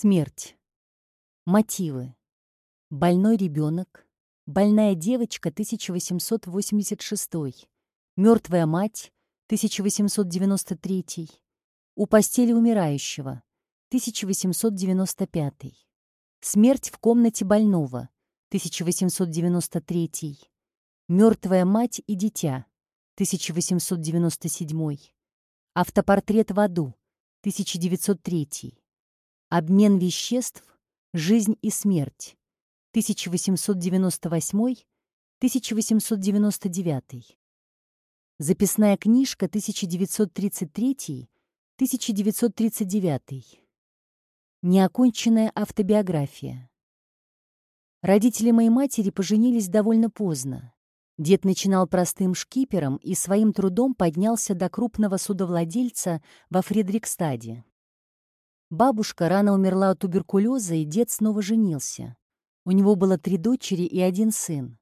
Смерть. Мотивы. Больной ребенок. Больная девочка 1886. Мертвая мать 1893. У постели умирающего 1895. Смерть в комнате больного 1893. Мертвая мать и дитя 1897. Автопортрет в аду 1903. Обмен веществ, жизнь и смерть. 1898-1899. Записная книжка 1933-1939. Неоконченная автобиография. Родители моей матери поженились довольно поздно. Дед начинал простым шкипером и своим трудом поднялся до крупного судовладельца во Фредрикстаде. Бабушка рано умерла от туберкулеза, и дед снова женился. У него было три дочери и один сын.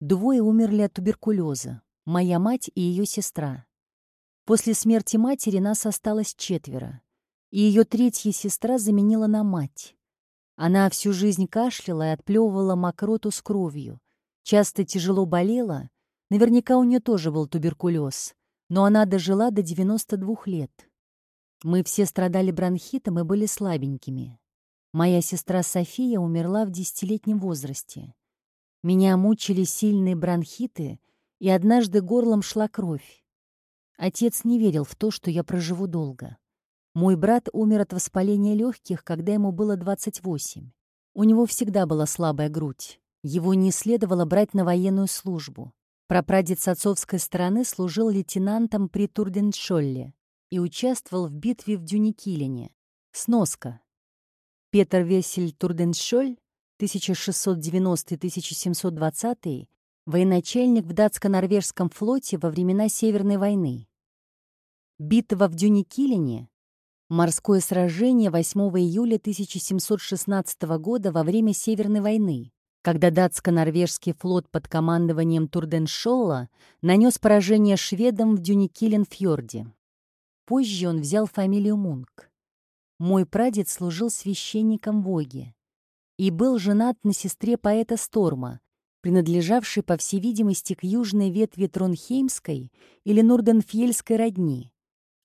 Двое умерли от туберкулеза, моя мать и ее сестра. После смерти матери нас осталось четверо, и ее третья сестра заменила на мать. Она всю жизнь кашляла и отплевывала мокроту с кровью, часто тяжело болела, наверняка у нее тоже был туберкулез, но она дожила до 92 лет. Мы все страдали бронхитом и были слабенькими. Моя сестра София умерла в десятилетнем возрасте. Меня мучили сильные бронхиты, и однажды горлом шла кровь. Отец не верил в то, что я проживу долго. Мой брат умер от воспаления легких, когда ему было 28. У него всегда была слабая грудь. Его не следовало брать на военную службу. Прапрадед с отцовской стороны служил лейтенантом при Турденшолле и участвовал в битве в Дюникилине. Сноска. Петр Весель Турденшоль, 1690-1720, военачальник в датско-норвежском флоте во времена Северной войны. Битва в Дюникилине — морское сражение 8 июля 1716 года во время Северной войны, когда датско-норвежский флот под командованием Турденшолла нанес поражение шведам в Дюникилен-фьорде. Позже он взял фамилию Мунк. Мой прадед служил священником в Оге и был женат на сестре поэта Сторма, принадлежавшей, по всей видимости, к южной ветви Тронхеймской или Нурденфьельской родни.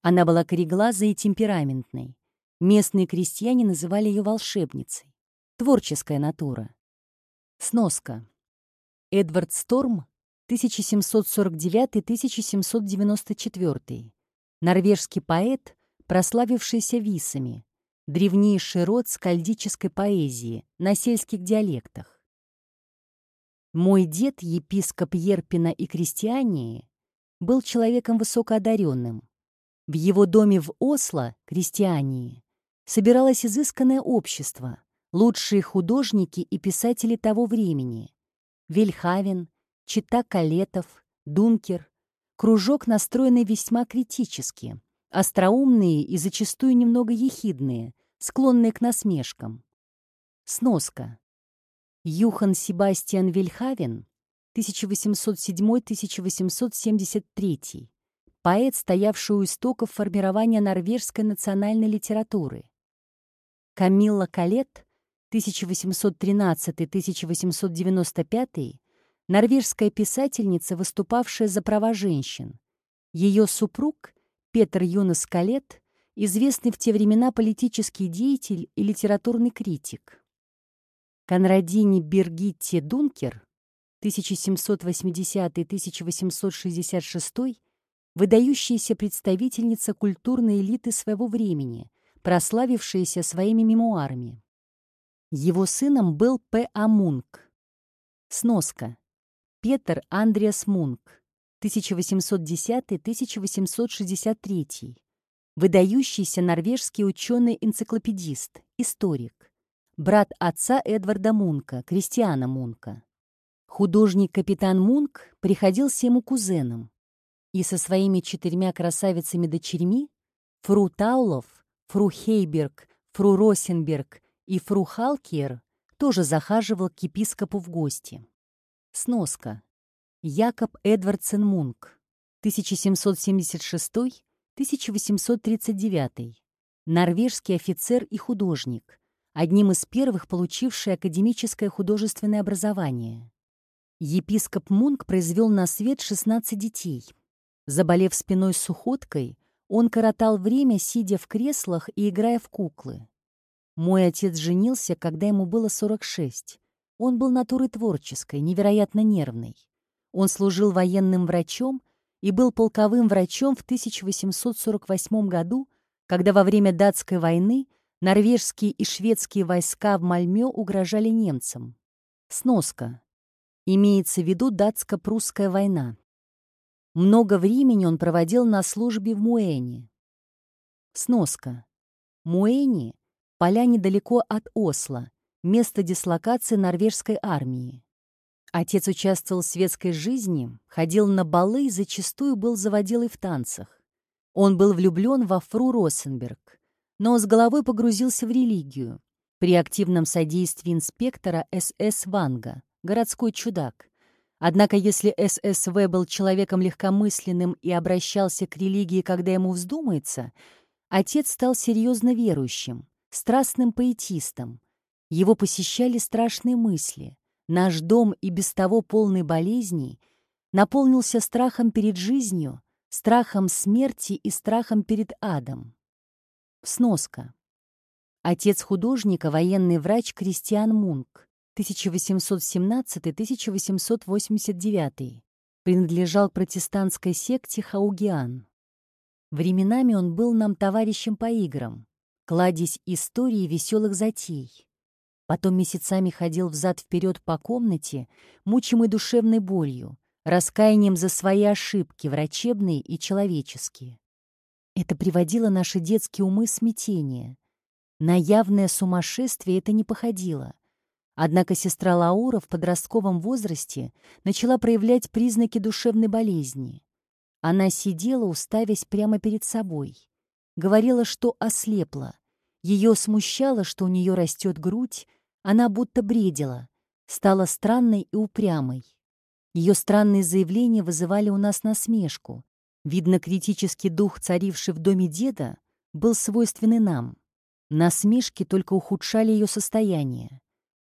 Она была кореглазой и темпераментной. Местные крестьяне называли ее волшебницей. Творческая натура. Сноска. Эдвард Сторм, 1749-1794 норвежский поэт, прославившийся висами, древнейший род скальдической поэзии на сельских диалектах. Мой дед, епископ Ерпина и крестьянии, был человеком высокоодаренным. В его доме в Осло, крестьянии, собиралось изысканное общество, лучшие художники и писатели того времени. Вельхавен, Чита Калетов, Дункер, Кружок, настроенный весьма критически, остроумные и зачастую немного ехидные, склонные к насмешкам. Сноска. Юхан Себастьян Вильхавен, 1807-1873, поэт, стоявший у истоков формирования норвежской национальной литературы. Камилла Калет, 1813-1895, норвежская писательница, выступавшая за права женщин. Ее супруг, Петр Юнас Калет, известный в те времена политический деятель и литературный критик. Конрадини Бергитти Дункер, 1780-1866, выдающаяся представительница культурной элиты своего времени, прославившаяся своими мемуарами. Его сыном был П. А. Мунк. Сноска. Петр Андреас Мунк, 1810-1863, выдающийся норвежский ученый-энциклопедист, историк, брат отца Эдварда Мунка, Кристиана Мунка. Художник-капитан Мунк приходился ему кузеном и со своими четырьмя красавицами-дочерьми Фру Таулов, Фру Хейберг, Фру Росенберг и Фру Халкер тоже захаживал к епископу в гости. Сноска. Якоб Эдвардсен Мунк, 1776-1839. Норвежский офицер и художник. одним из первых получивший академическое художественное образование. Епископ Мунк произвел на свет 16 детей. Заболев спиной сухоткой, он коротал время, сидя в креслах и играя в куклы. Мой отец женился, когда ему было 46. Он был натурой творческой, невероятно нервной. Он служил военным врачом и был полковым врачом в 1848 году, когда во время датской войны норвежские и шведские войска в Мальмё угрожали немцам. Сноска. Имеется в виду датско-прусская война. Много времени он проводил на службе в Муэне. Сноска. Муэни — поля недалеко от Осло, место дислокации норвежской армии. Отец участвовал в светской жизни, ходил на балы и зачастую был заводилой в танцах. Он был влюблен во Фру Росенберг, но с головой погрузился в религию. При активном содействии инспектора СС Ванга, городской чудак. Однако если ССВ был человеком легкомысленным и обращался к религии, когда ему вздумается, отец стал серьезно верующим, страстным поэтистом. Его посещали страшные мысли. Наш дом и без того полный болезней наполнился страхом перед жизнью, страхом смерти и страхом перед адом. Сноска. Отец художника, военный врач Кристиан Мунк, 1817-1889, принадлежал протестантской секте Хаугиан. Временами он был нам товарищем по играм, кладезь истории веселых затей. Потом месяцами ходил взад-вперед по комнате, мучимый душевной болью, раскаянием за свои ошибки, врачебные и человеческие. Это приводило наши детские умы в смятение. На явное сумасшествие это не походило. Однако сестра Лаура в подростковом возрасте начала проявлять признаки душевной болезни. Она сидела, уставясь прямо перед собой. Говорила, что ослепла. Ее смущало, что у нее растет грудь, она будто бредила, стала странной и упрямой. Ее странные заявления вызывали у нас насмешку. Видно, критический дух, царивший в доме деда, был свойственный нам. Насмешки только ухудшали ее состояние.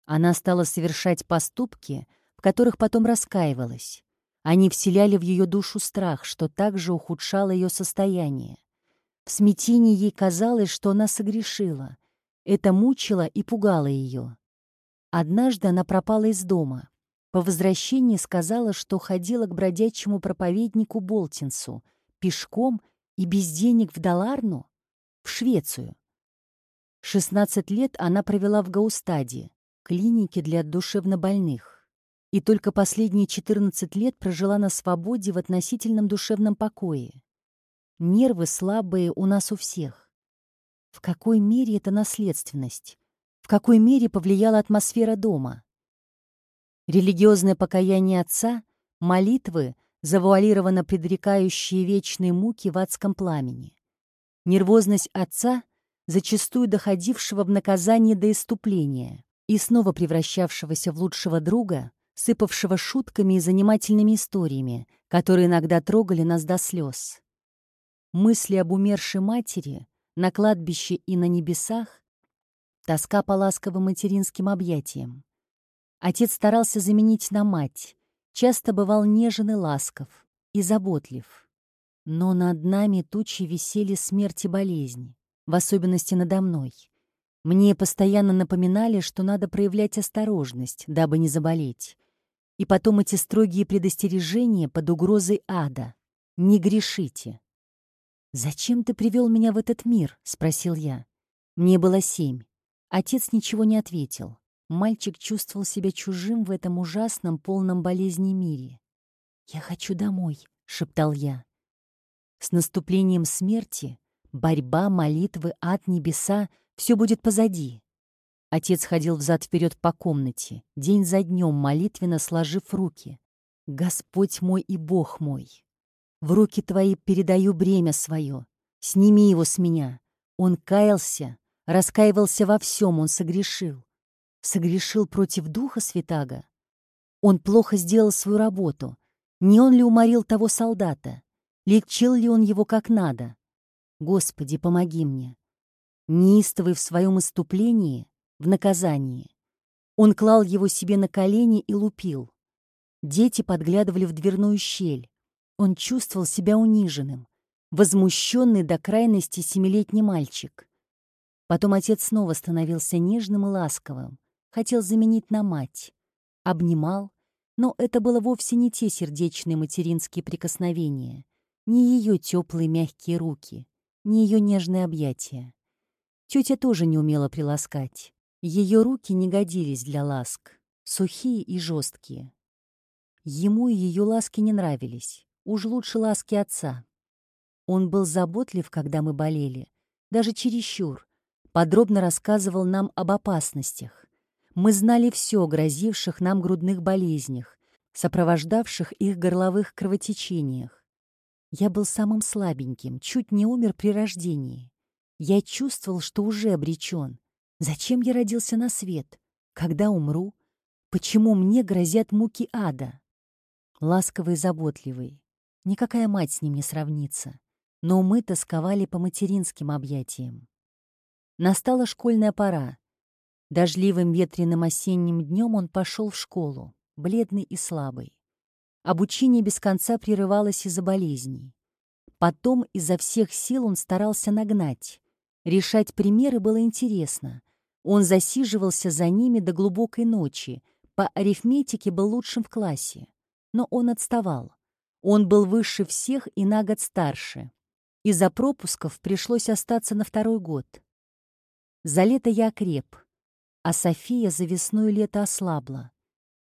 Она стала совершать поступки, в которых потом раскаивалась. Они вселяли в ее душу страх, что также ухудшало ее состояние. В смятении ей казалось, что она согрешила. Это мучило и пугало ее. Однажды она пропала из дома. По возвращении сказала, что ходила к бродячему проповеднику Болтинсу пешком и без денег в Даларну, в Швецию. 16 лет она провела в Гаустаде, клинике для душевнобольных, и только последние 14 лет прожила на свободе в относительном душевном покое. Нервы слабые у нас у всех. В какой мере это наследственность? В какой мере повлияла атмосфера дома? Религиозное покаяние отца, молитвы, завуалированно предрекающие вечные муки в адском пламени. Нервозность отца, зачастую доходившего в наказание до иступления и снова превращавшегося в лучшего друга, сыпавшего шутками и занимательными историями, которые иногда трогали нас до слез. Мысли об умершей матери на кладбище и на небесах, тоска по ласковым материнским объятиям. Отец старался заменить на мать, часто бывал нежен и ласков, и заботлив. Но над нами тучи висели смерть и болезнь, в особенности надо мной. Мне постоянно напоминали, что надо проявлять осторожность, дабы не заболеть. И потом эти строгие предостережения под угрозой ада. «Не грешите». «Зачем ты привел меня в этот мир?» — спросил я. Мне было семь. Отец ничего не ответил. Мальчик чувствовал себя чужим в этом ужасном, полном болезни мире. «Я хочу домой», — шептал я. С наступлением смерти борьба, молитвы, ад, небеса — все будет позади. Отец ходил взад-вперед по комнате, день за днем, молитвенно сложив руки. «Господь мой и Бог мой, в руки твои передаю бремя свое. Сними его с меня. Он каялся, раскаивался во всем, он согрешил. Согрешил против Духа Святаго. Он плохо сделал свою работу. Не он ли уморил того солдата? Лечил ли он его как надо? Господи, помоги мне. Неистовый в своем иступлении, в наказание. Он клал его себе на колени и лупил. Дети подглядывали в дверную щель. Он чувствовал себя униженным, возмущенный до крайности семилетний мальчик. Потом отец снова становился нежным и ласковым, хотел заменить на мать. Обнимал, но это было вовсе не те сердечные материнские прикосновения, не ее теплые мягкие руки, не ее нежные объятия. Тетя тоже не умела приласкать. Ее руки не годились для ласк, сухие и жесткие. Ему ее ласки не нравились, уж лучше ласки отца. Он был заботлив, когда мы болели, даже чересчур, подробно рассказывал нам об опасностях. Мы знали все о грозивших нам грудных болезнях, сопровождавших их горловых кровотечениях. Я был самым слабеньким, чуть не умер при рождении. Я чувствовал, что уже обречен. Зачем я родился на свет? Когда умру? Почему мне грозят муки ада? Ласковый и заботливый. Никакая мать с ним не сравнится. Но мы тосковали по материнским объятиям. Настала школьная пора. Дождливым ветреным осенним днем он пошел в школу, бледный и слабый. Обучение без конца прерывалось из-за болезней. Потом изо всех сил он старался нагнать. Решать примеры было интересно. Он засиживался за ними до глубокой ночи, по арифметике был лучшим в классе. Но он отставал. Он был выше всех и на год старше. Из-за пропусков пришлось остаться на второй год. За лето я окреп, а София за весну и лето ослабла.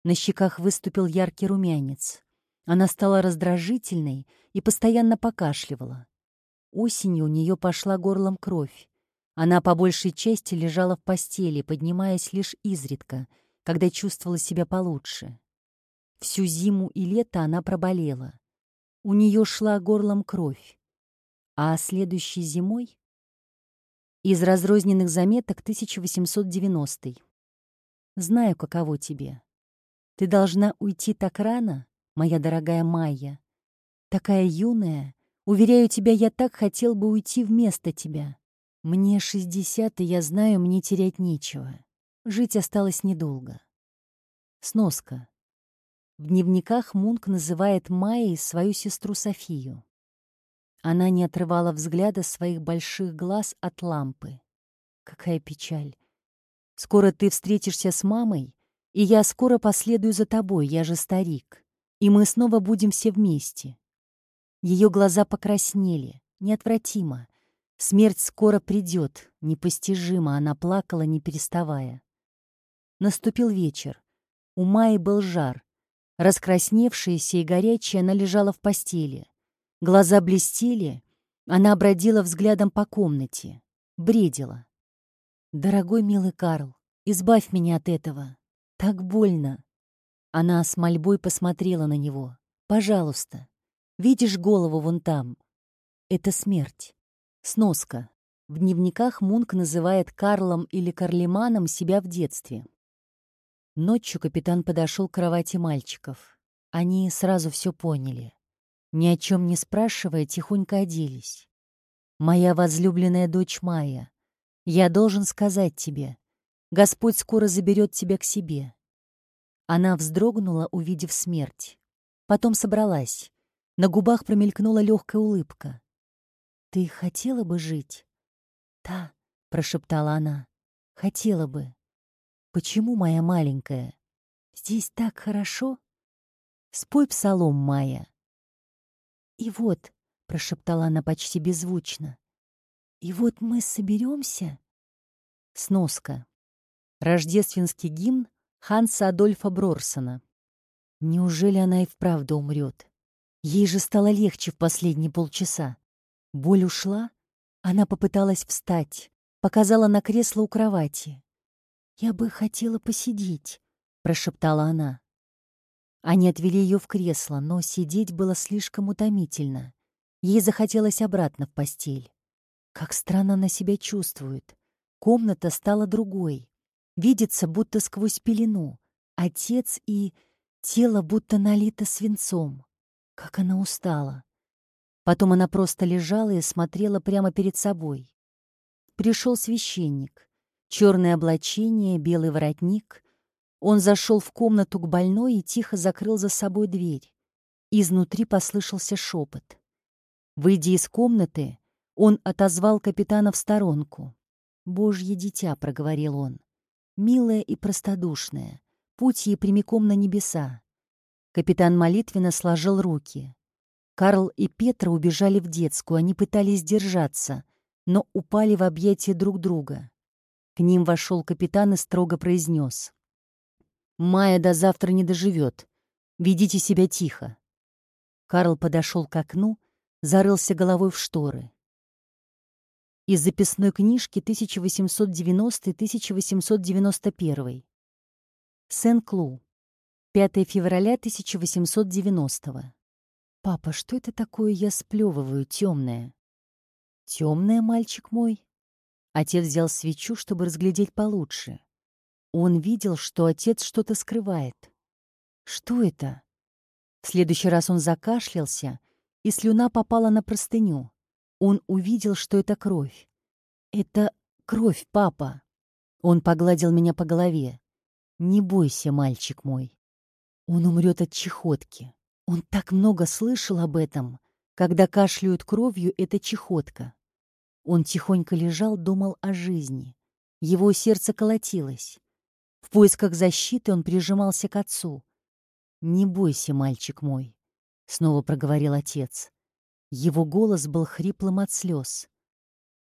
На щеках выступил яркий румянец. Она стала раздражительной и постоянно покашливала. Осенью у нее пошла горлом кровь. Она по большей части лежала в постели, поднимаясь лишь изредка, когда чувствовала себя получше. Всю зиму и лето она проболела. У нее шла горлом кровь. А следующей зимой... Из разрозненных заметок 1890 Знаю, каково тебе. Ты должна уйти так рано, моя дорогая Майя. Такая юная. Уверяю тебя, я так хотел бы уйти вместо тебя. Мне шестьдесят, и я знаю, мне терять нечего. Жить осталось недолго. Сноска. В дневниках Мунк называет Майей свою сестру Софию. Она не отрывала взгляда своих больших глаз от лампы. Какая печаль. Скоро ты встретишься с мамой, и я скоро последую за тобой, я же старик. И мы снова будем все вместе. Ее глаза покраснели, неотвратимо. Смерть скоро придет, непостижимо, она плакала, не переставая. Наступил вечер. У Майи был жар. Раскрасневшаяся и горячая, она лежала в постели. Глаза блестели, она бродила взглядом по комнате, бредила. «Дорогой милый Карл, избавь меня от этого. Так больно». Она с мольбой посмотрела на него. «Пожалуйста, видишь голову вон там? Это смерть». Сноска. В дневниках Мунк называет Карлом или Карлеманом себя в детстве. Ночью капитан подошел к кровати мальчиков. Они сразу все поняли. Ни о чем не спрашивая, тихонько оделись. «Моя возлюбленная дочь Майя, я должен сказать тебе, Господь скоро заберет тебя к себе». Она вздрогнула, увидев смерть. Потом собралась. На губах промелькнула легкая улыбка. «Ты хотела бы жить?» «Да», — прошептала она, — «хотела бы». «Почему, моя маленькая? Здесь так хорошо?» «Спой псалом, Майя». «И вот», — прошептала она почти беззвучно, «и вот мы соберемся?» Сноска. Рождественский гимн Ханса Адольфа Брорсона. Неужели она и вправду умрет? Ей же стало легче в последние полчаса. Боль ушла? Она попыталась встать, показала на кресло у кровати. «Я бы хотела посидеть», — прошептала она. Они отвели ее в кресло, но сидеть было слишком утомительно. Ей захотелось обратно в постель. Как странно она себя чувствует. Комната стала другой. Видится, будто сквозь пелену. Отец и тело будто налито свинцом. Как она устала. Потом она просто лежала и смотрела прямо перед собой. Пришел священник. Черное облачение, белый воротник. Он зашел в комнату к больной и тихо закрыл за собой дверь. Изнутри послышался шепот. Выйдя из комнаты, он отозвал капитана в сторонку. «Божье дитя», — проговорил он, — «милая и простодушная, путь ей прямиком на небеса». Капитан молитвенно сложил руки. Карл и Петра убежали в детскую, они пытались держаться, но упали в объятия друг друга. К ним вошел капитан и строго произнес. «Майя до завтра не доживет. Ведите себя тихо». Карл подошел к окну, зарылся головой в шторы. Из записной книжки 1890-1891. Сен-Клу. 5 февраля 1890 -го. «Папа, что это такое я сплевываю, темное?» «Темное, мальчик мой?» Отец взял свечу, чтобы разглядеть получше. Он видел, что отец что-то скрывает. «Что это?» В следующий раз он закашлялся, и слюна попала на простыню. Он увидел, что это кровь. «Это кровь, папа!» Он погладил меня по голове. «Не бойся, мальчик мой. Он умрет от чехотки. Он так много слышал об этом. Когда кашляют кровью, это чехотка. Он тихонько лежал, думал о жизни. Его сердце колотилось. В поисках защиты он прижимался к отцу. «Не бойся, мальчик мой», — снова проговорил отец. Его голос был хриплым от слез.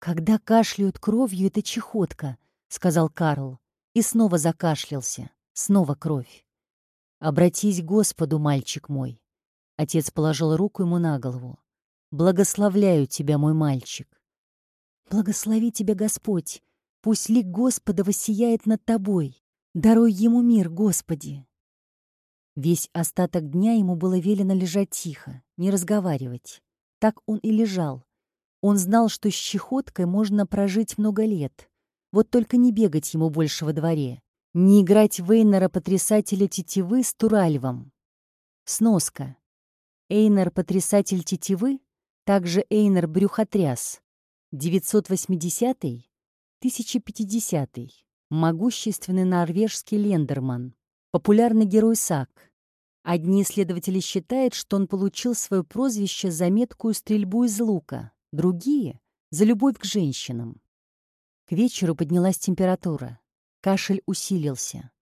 «Когда кашляют кровью, это чехотка», — сказал Карл. И снова закашлялся. Снова кровь. «Обратись к Господу, мальчик мой. Отец положил руку ему на голову. «Благословляю тебя, мой мальчик». «Благослови тебя, Господь! Пусть лик Господа воссияет над тобой! Даруй ему мир, Господи!» Весь остаток дня ему было велено лежать тихо, не разговаривать. Так он и лежал. Он знал, что с чехоткой можно прожить много лет. Вот только не бегать ему больше во дворе, не играть Вейнера потрясателя тетивы с Туральвом. Сноска. Эйнер Потрясатель тетивы, также Эйнер Брюхотряс, 980-1050, могущественный норвежский лендерман, популярный герой САК. Одни исследователи считают, что он получил свое прозвище за меткую стрельбу из лука, другие — за любовь к женщинам. К вечеру поднялась температура. Кашель усилился.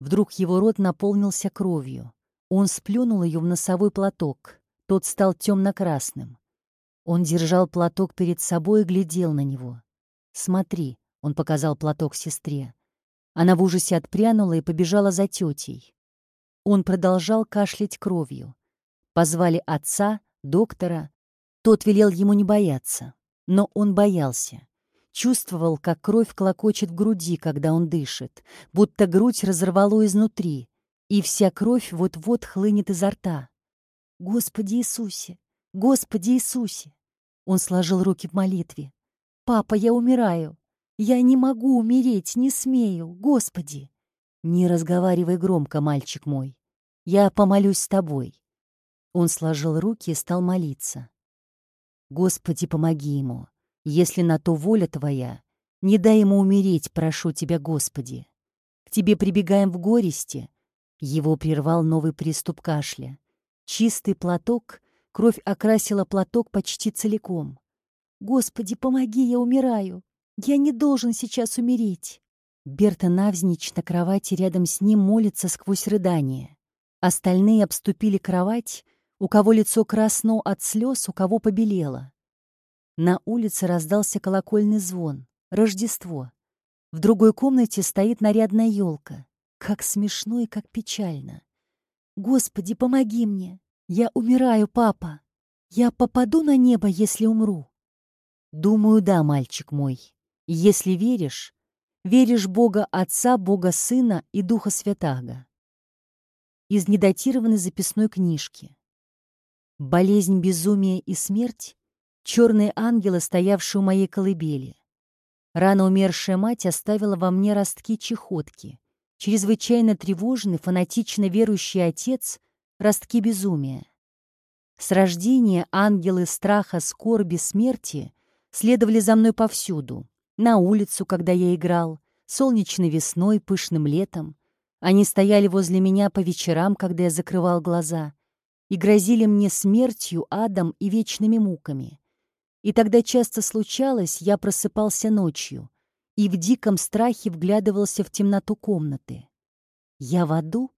Вдруг его рот наполнился кровью. Он сплюнул ее в носовой платок. Тот стал темно-красным. Он держал платок перед собой и глядел на него. «Смотри», — он показал платок сестре. Она в ужасе отпрянула и побежала за тетей. Он продолжал кашлять кровью. Позвали отца, доктора. Тот велел ему не бояться. Но он боялся. Чувствовал, как кровь клокочет в груди, когда он дышит, будто грудь разорвало изнутри, и вся кровь вот-вот хлынет изо рта. «Господи Иисусе! Господи Иисусе!» Он сложил руки в молитве. «Папа, я умираю! Я не могу умереть, не смею! Господи!» «Не разговаривай громко, мальчик мой. Я помолюсь с тобой». Он сложил руки и стал молиться. «Господи, помоги ему. Если на то воля Твоя, не дай ему умереть, прошу Тебя, Господи. К Тебе прибегаем в горести, его прервал новый приступ кашля. Чистый платок, кровь окрасила платок почти целиком. «Господи, помоги, я умираю! Я не должен сейчас умереть!» Берта навзничь на кровати рядом с ним молится сквозь рыдание. Остальные обступили кровать, у кого лицо красно от слез, у кого побелело. На улице раздался колокольный звон. Рождество. В другой комнате стоит нарядная елка. Как смешно и как печально. Господи, помоги мне. Я умираю, папа. Я попаду на небо, если умру. Думаю, да, мальчик мой. Если веришь, веришь Бога Отца, Бога Сына и Духа Святаго. Из недатированной записной книжки. Болезнь, безумие и смерть — черные ангелы, стоявшие у моей колыбели. Рано умершая мать оставила во мне ростки чехотки, чрезвычайно тревожный, фанатично верующий отец — ростки безумия. С рождения ангелы страха, скорби, смерти следовали за мной повсюду. На улицу, когда я играл, солнечной весной, пышным летом. Они стояли возле меня по вечерам, когда я закрывал глаза, и грозили мне смертью, адом и вечными муками. И тогда часто случалось, я просыпался ночью и в диком страхе вглядывался в темноту комнаты. Я в аду?